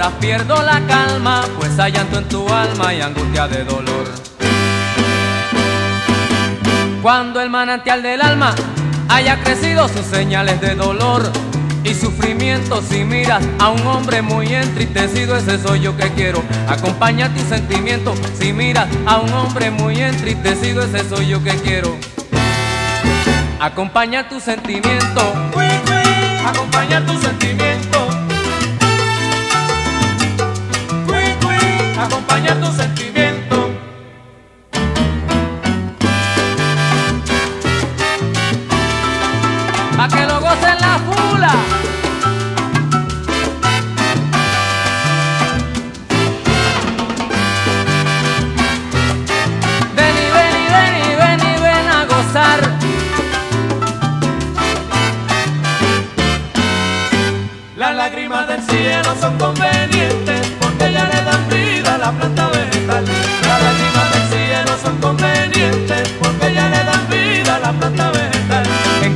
horas pierdo la calma, pues hay llanto en tu alma y angustia de dolor. Cuando el manantial del alma haya crecido sus señales de dolor y sufrimiento, si miras a un hombre muy entristecido, ese soy yo que quiero. Acompaña tus sentimientos, si miras a un hombre muy entristecido, ese soy yo que quiero. Acompaña tu sentimiento. Acompaña tu sentimiento. acompañar tus sentimientos.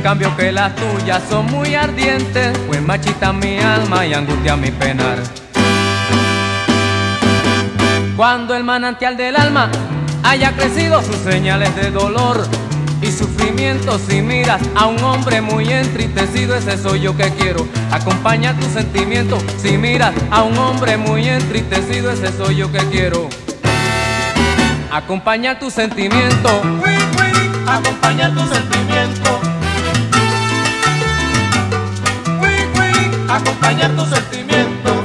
Cambio que las tuyas son muy ardientes, pues machita mi alma y angustia mi penar. Cuando el manantial del alma haya crecido sus señales de dolor y sufrimiento, si miras a un hombre muy entristecido, ese soy yo que quiero. Acompaña tu sentimiento, si miras a un hombre muy entristecido, ese soy yo que quiero. Acompaña tu sentimiento. Acompaña tu sentimiento. Acompañar tu sentimiento.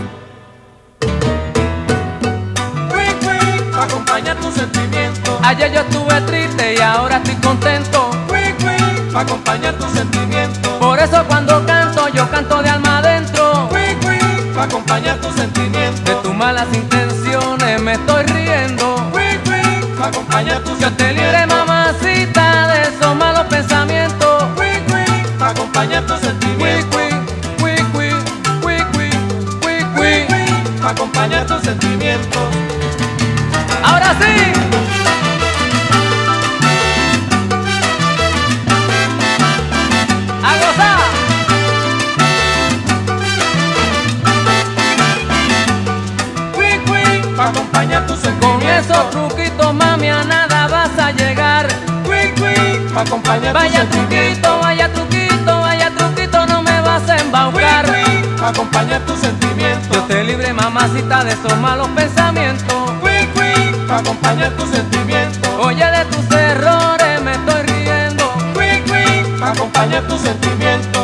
Acompañar tu sentimiento. Ayer yo estuve triste y ahora estoy contento. Acompañar tu sentimiento. Por eso cuando canto, yo canto de alma adentro. Acompañar tu sentimiento. De tus malas intenciones me estoy riendo. Acompañar tu Yo Acompañar Vaya truquito, vaya truquito, vaya truquito, no me vas a embaucar. Acompañar tus Yo sentimientos. te libre, mamacita, de esos malos pensamientos. Acompañar tus sentimientos. Oye, de tus errores me estoy riendo. Acompañar tus sentimientos.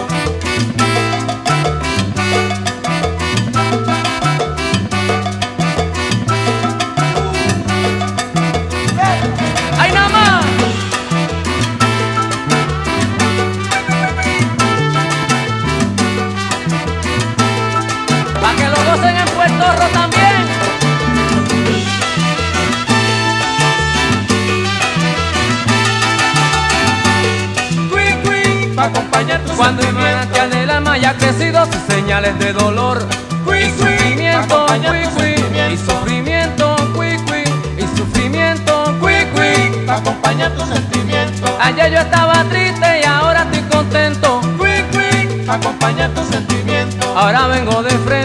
Sus señales de dolor y sufrimiento, cui, cui, y sufrimiento, cui, cui, y sufrimiento, cui, cui. Acompañar tus sentimientos. Ayer yo estaba triste y ahora estoy contento. Acompañar tus sentimientos. Ahora vengo de frente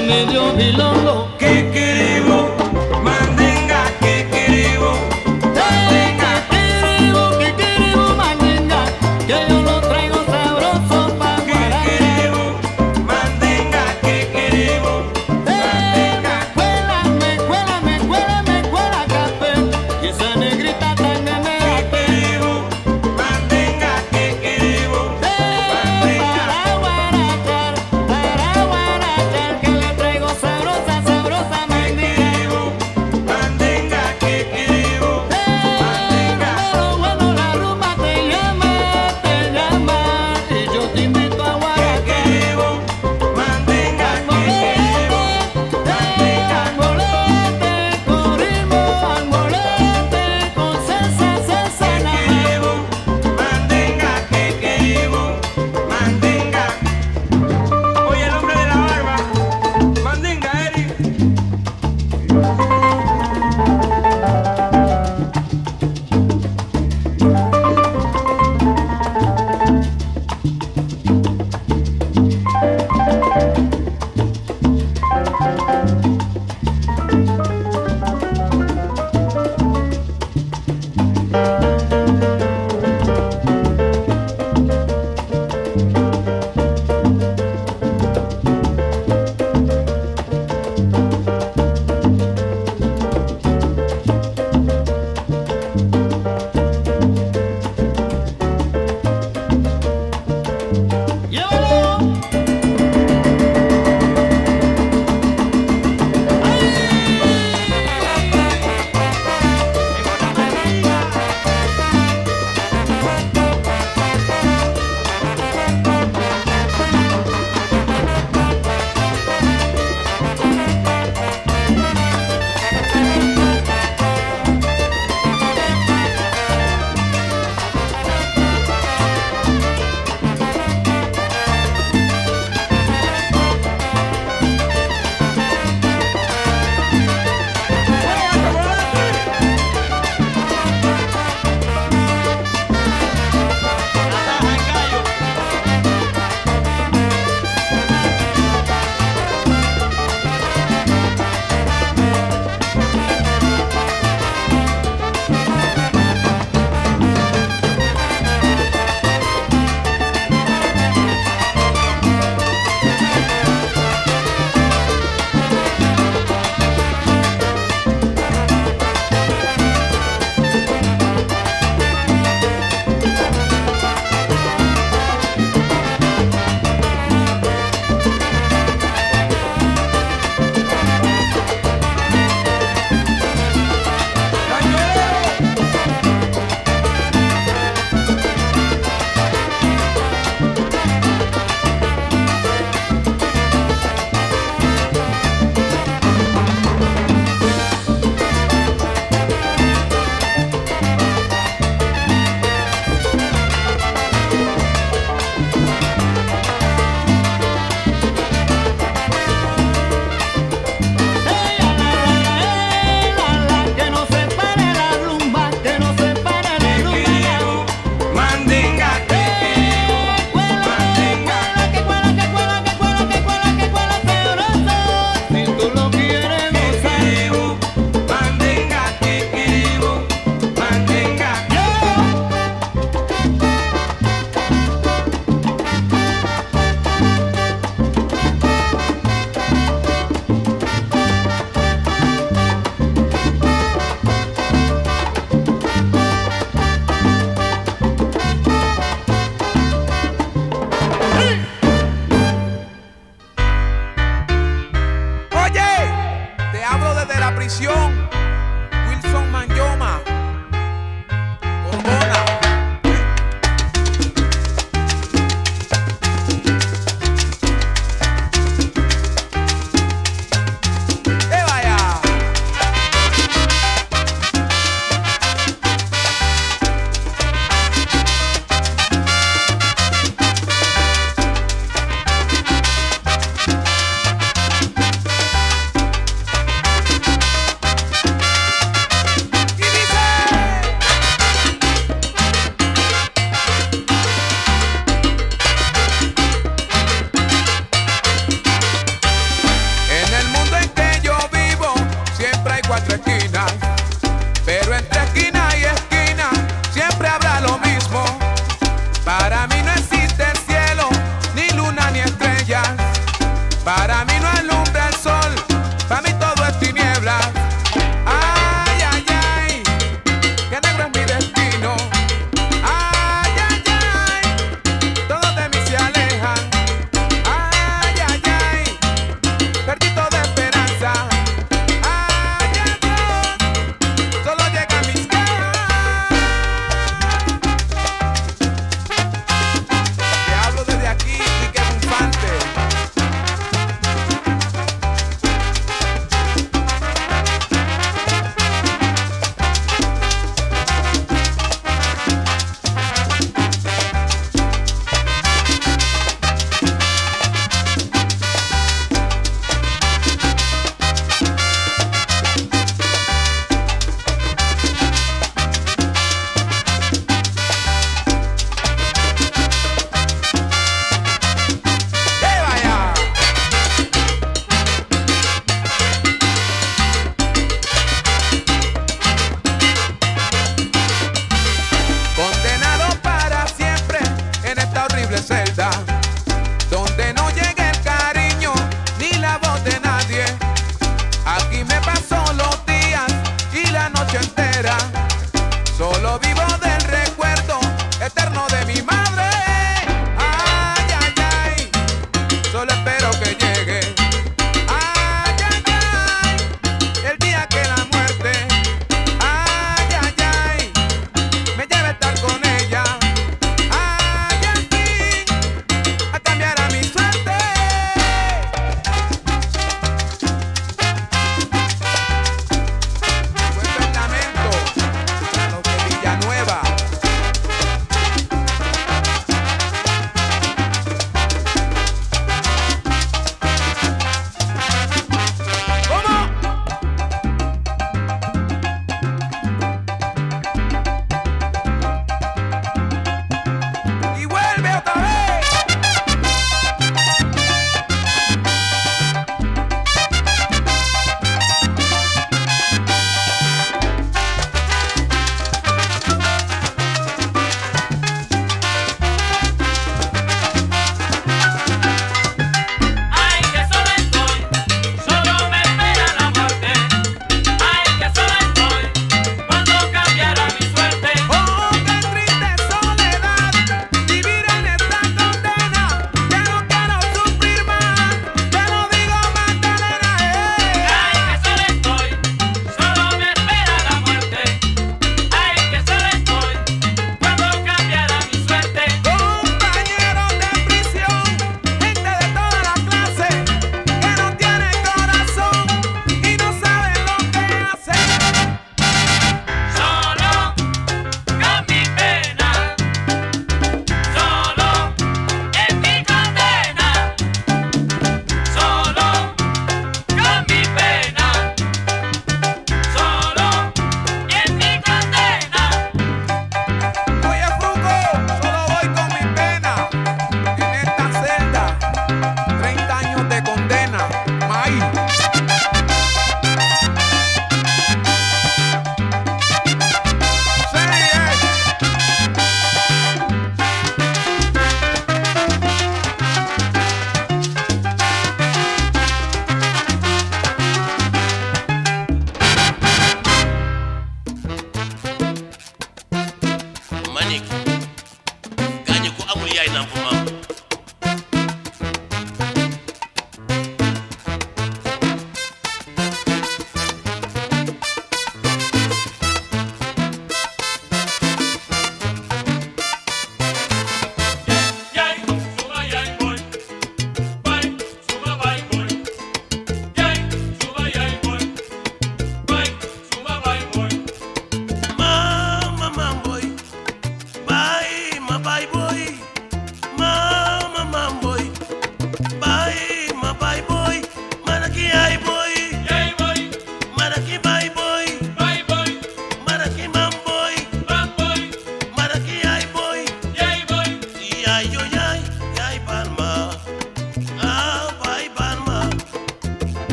que me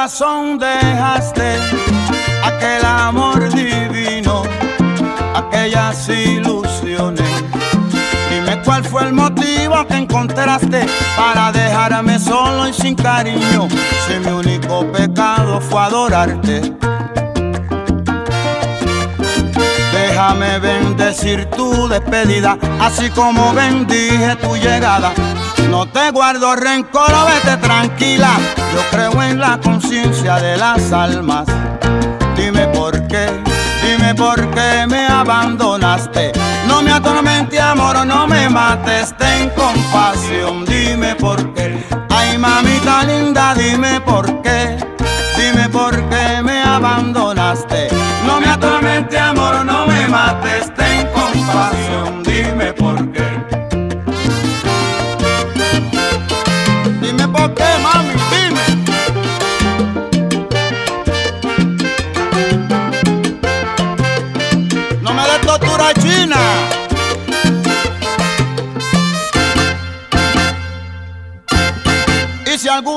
dejaste aquel amor divino, aquellas ilusiones? Dime cuál fue el motivo que encontraste para dejarme solo y sin cariño, si mi único pecado fue adorarte. Déjame bendecir tu despedida, así como bendije tu llegada. No te guardo rencor, vete tranquila. Yo creo en la conciencia de las almas. Dime por qué, dime por qué me abandonaste. No me atormente, amor, no me mates, ten compasión. Dime por qué, ay mamita linda, dime por qué. Dime por qué me abandonaste. No me atormente, amor, no me mates,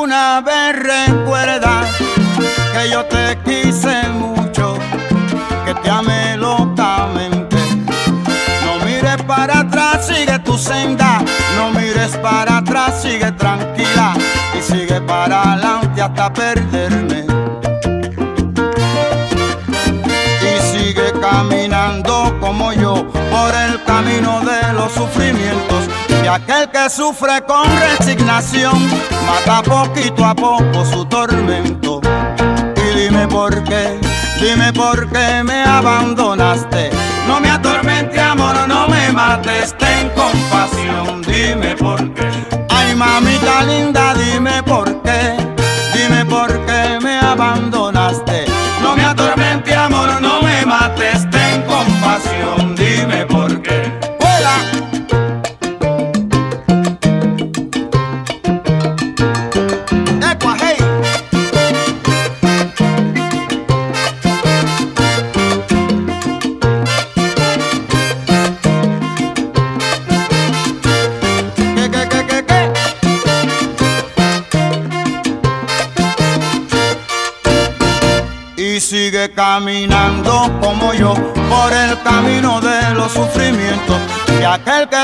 alguna vez recuerdas que yo te quise mucho, que te amé locamente, no mires para atrás, sigue tu senda, no mires para atrás, sigue tranquila y sigue para adelante hasta perderme. Y sigue caminando como yo por el camino de los sufrimientos. Y aquel que sufre con resignación mata poquito a poco su tormento. Y dime por qué, dime por qué me abandonaste. No me atormente, amor, no me mates, ten.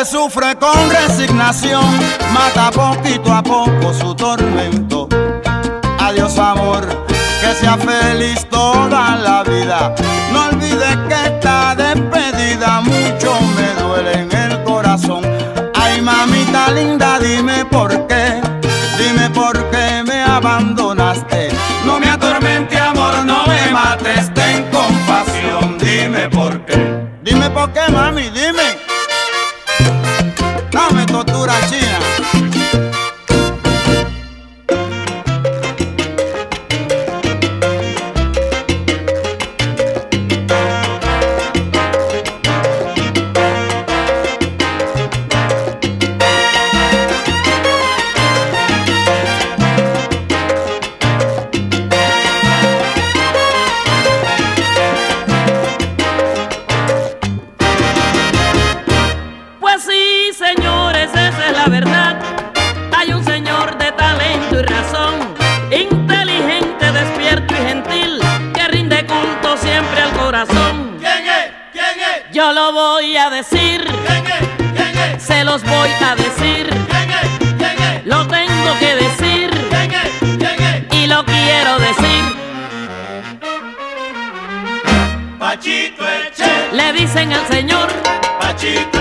Sufre con resignación mata poquito a poco su tormento. Dicen al señor. Pachito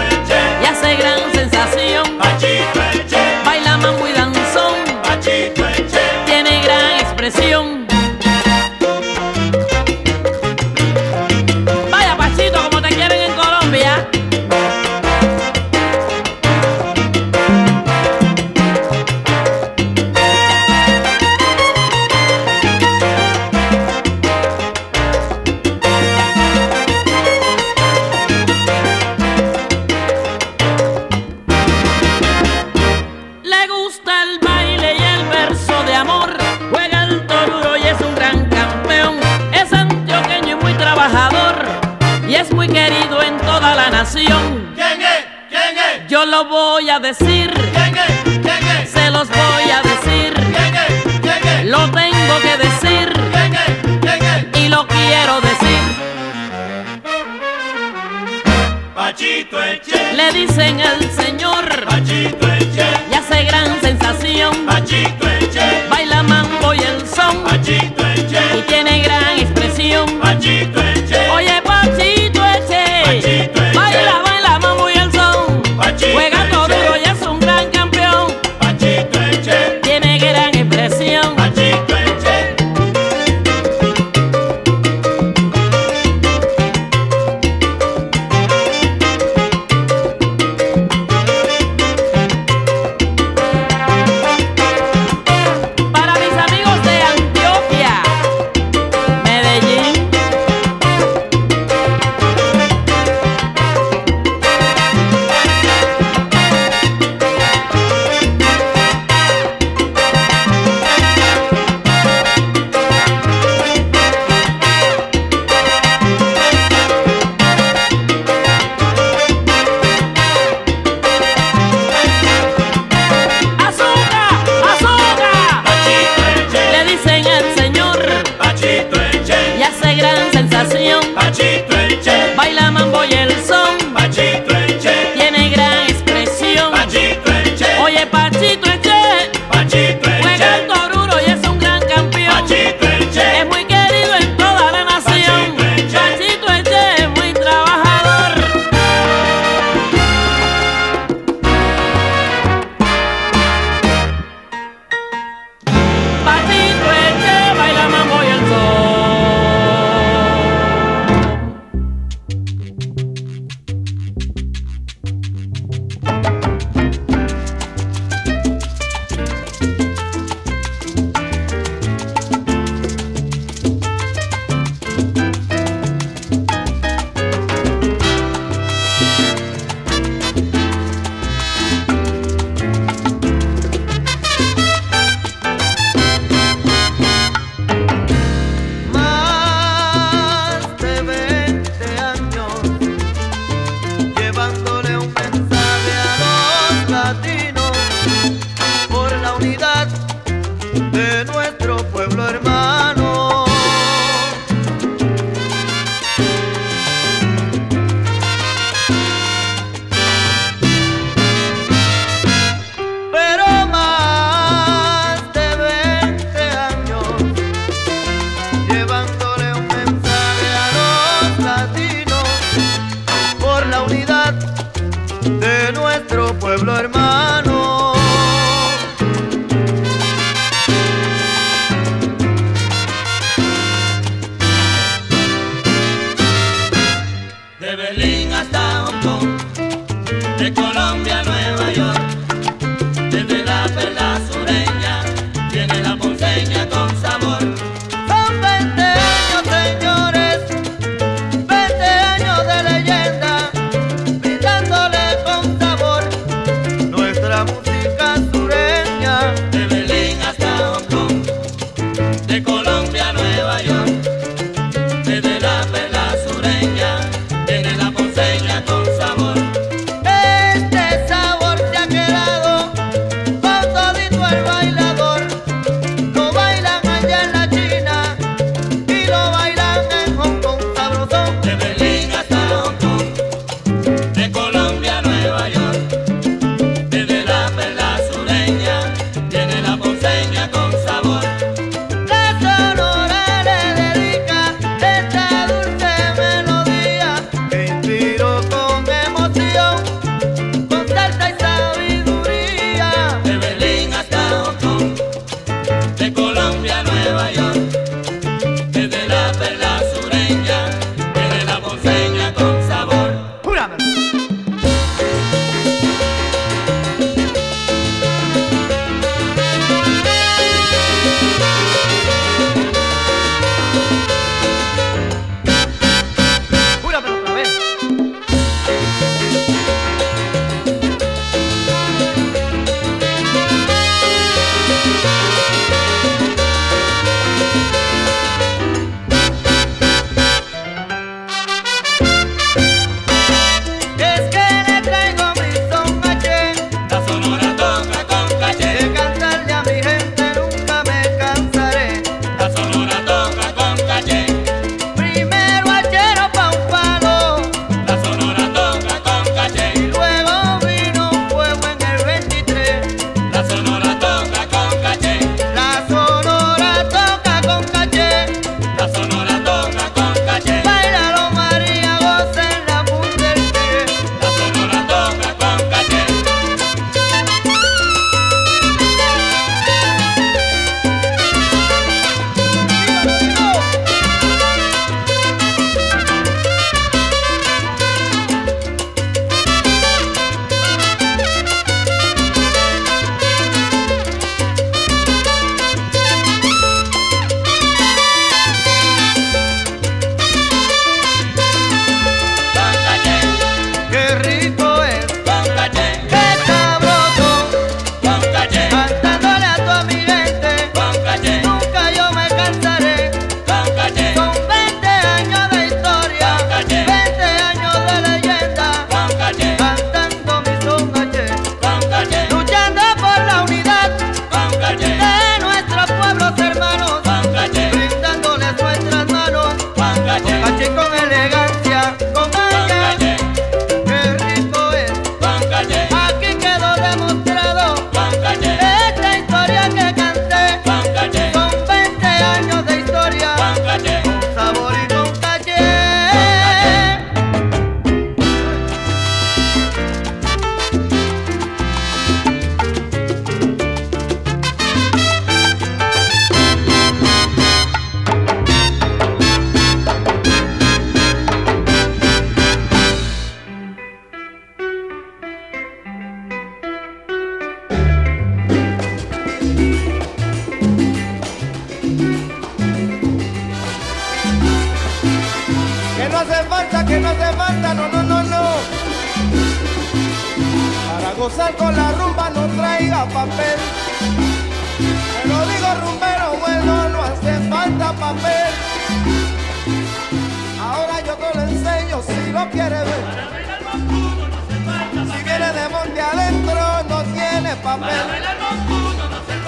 papel.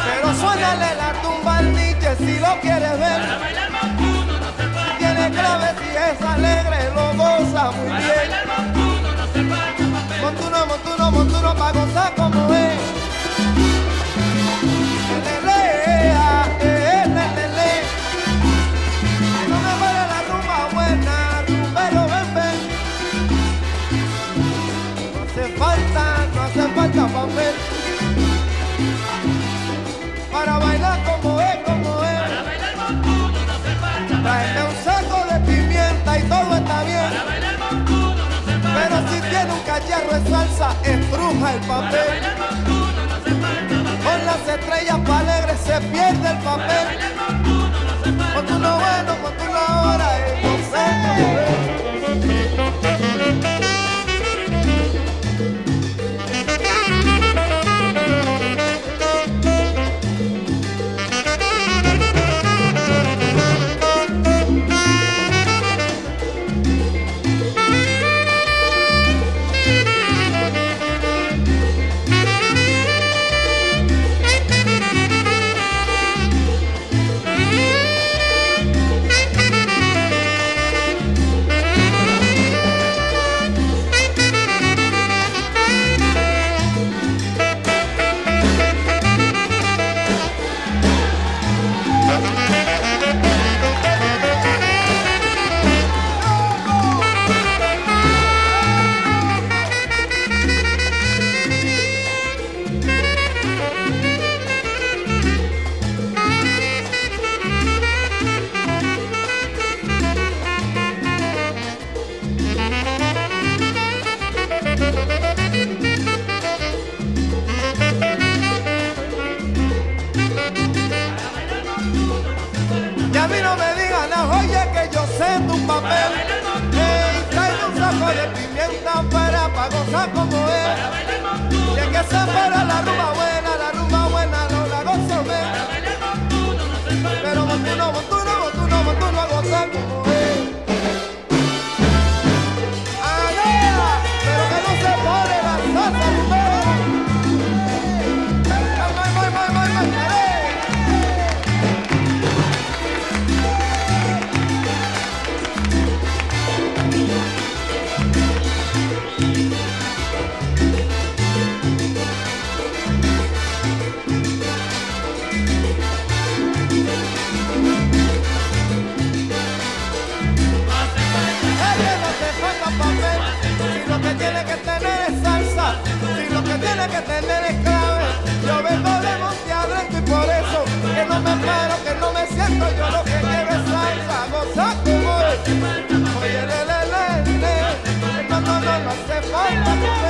Pero suénale la tumba al niche si lo quiere ver. Si tiene clave, si es alegre, lo goza muy bien. Montuno, montuno, montuno, pa' gozar como es. Lele, lele, lele. Si no me muere la rumba buena, rumbero, ven, ven. No hace falta, no hace falta papel. Un cacharro de salsa, estruja el papel. Con las estrellas pa' alegre se pierde el papel. Con tu lo bueno, con tu lo ahora, es mí no me digan, ah, oye, que yo sé tu papel. Ey, trae un saco de pimienta para pa' gozar como es. Y es que se para la rumba buena, tener es clave. Yo vengo de Monteadreto y por eso que no me paro, que no me siento, yo lo que quiero es salsa, gozar como es. Oye, le, le, le, le, no, no, no, no hace falta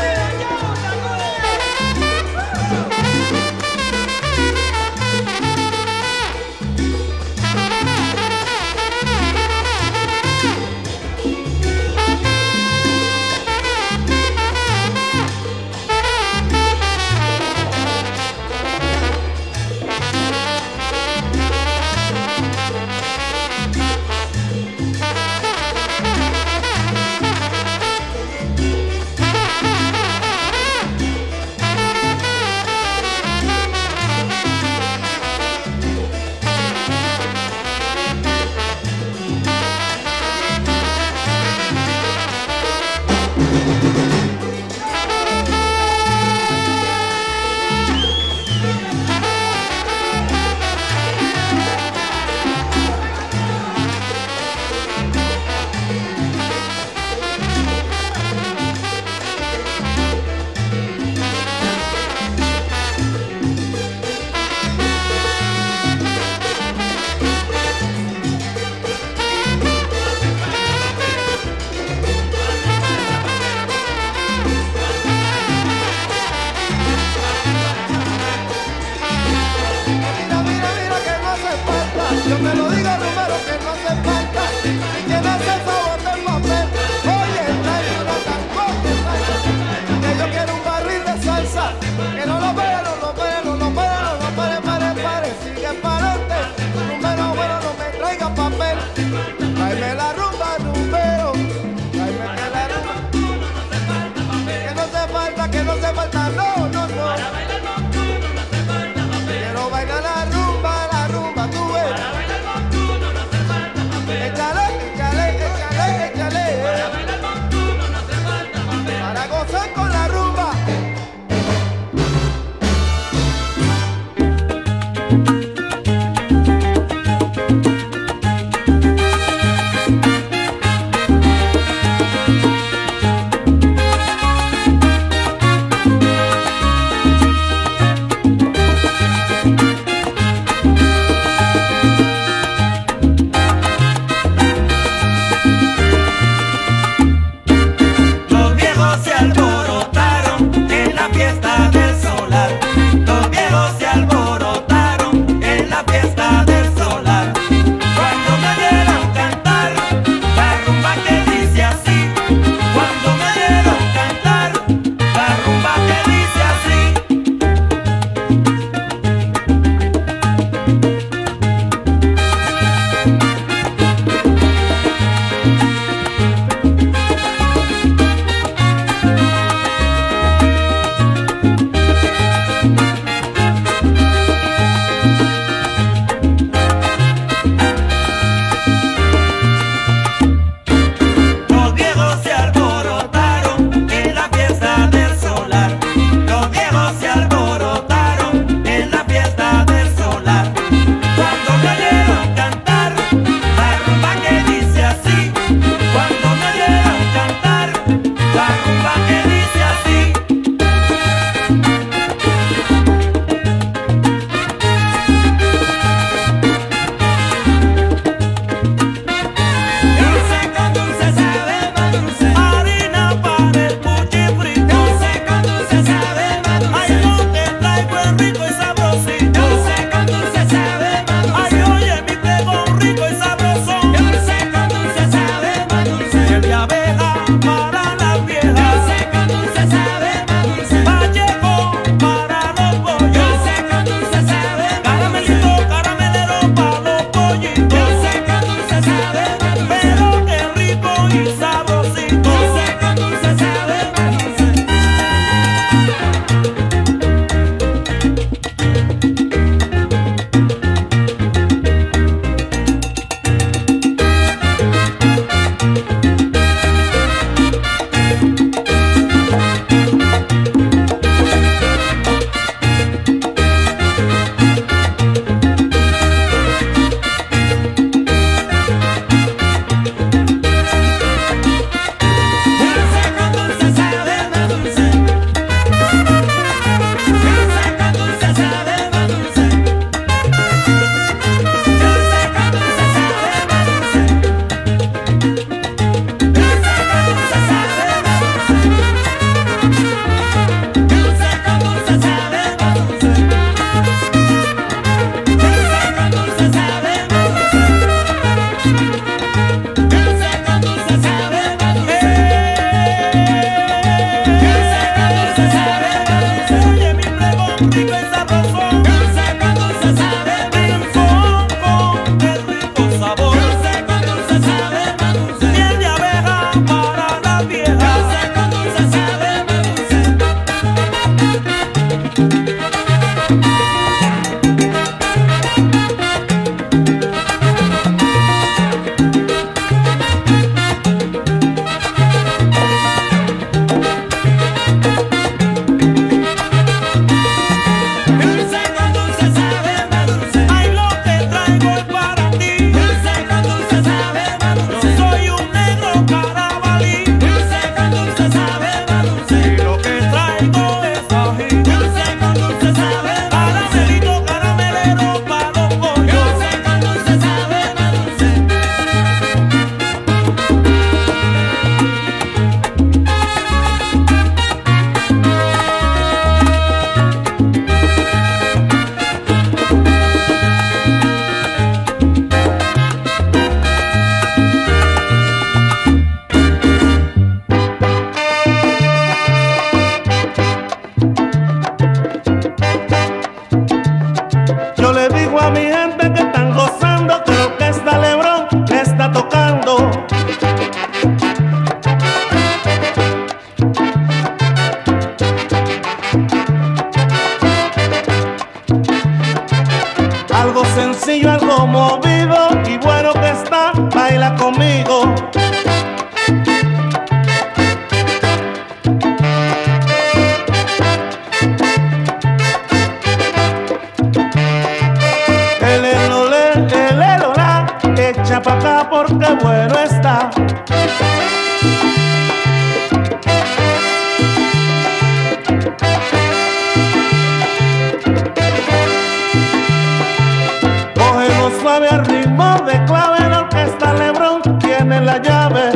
Cógelo suave al ritmo de clave, la orquesta Lebrón tiene la llave.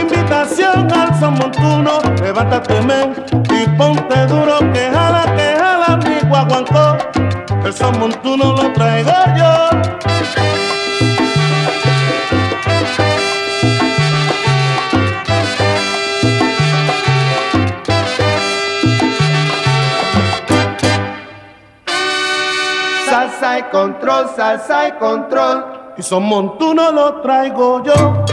Invitación al son montuno, levántate men y ponte duro que jala, que jala mi guaguancó. El son montuno lo traigo yo. control, salsa y control. Y son montuno lo traigo yo.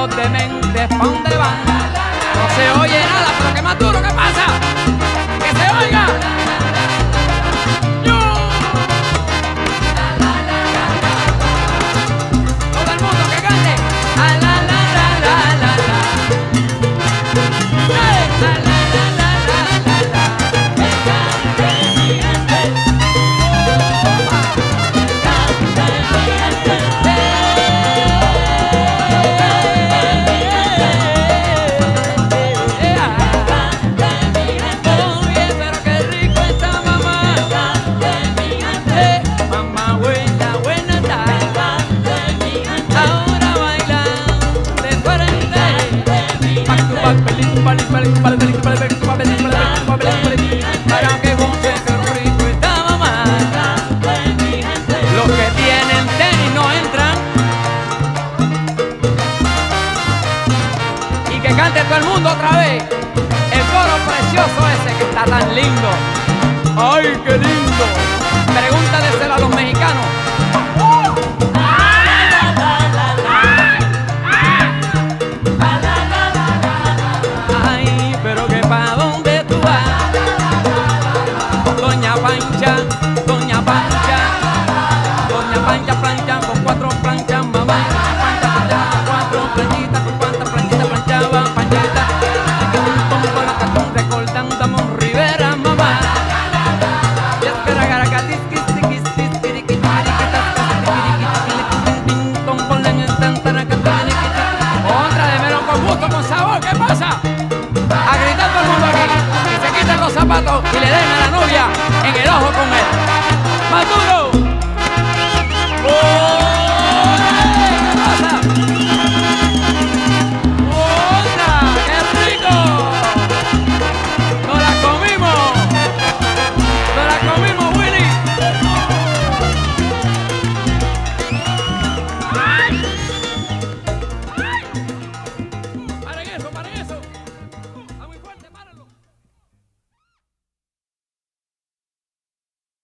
Los dementes.